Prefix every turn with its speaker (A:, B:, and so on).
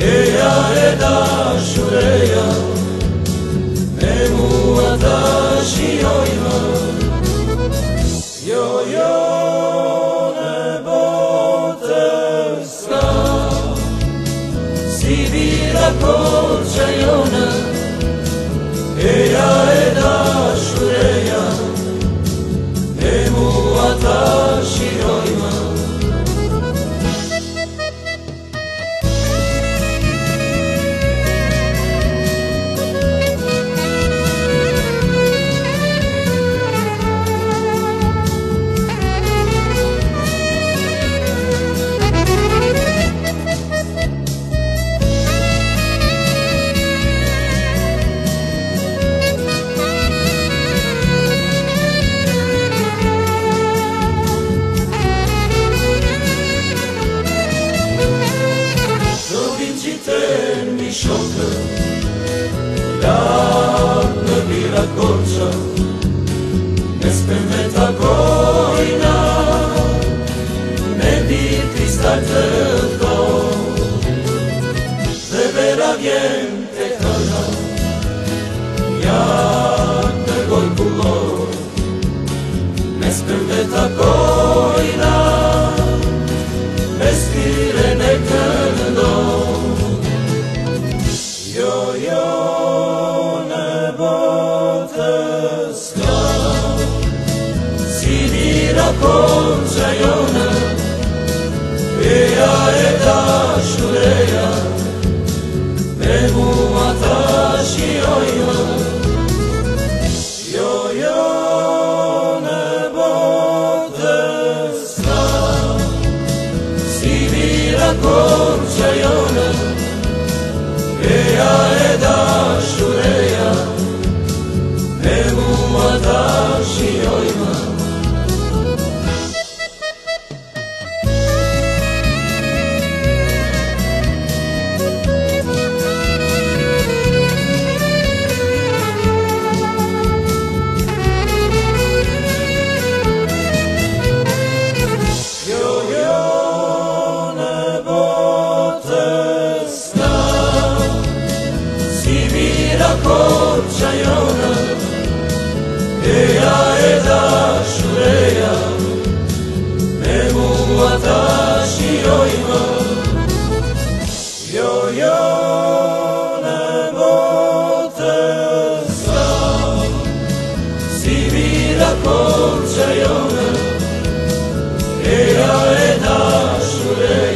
A: Eya eda şureya Nemu ataş yoyma Yo yo nebotevska Sibira kolçayona Eya eda Provinciten mi șocă Iarnă vira corță Nespemeta goina Ne di tristate to De vera viente cala Iarnă goi culor Nespemeta goina Vestire od zaiona Ea eta zurea Negua eta ziroima Yo, botezka Zibirako zaiona Ea eta zurea.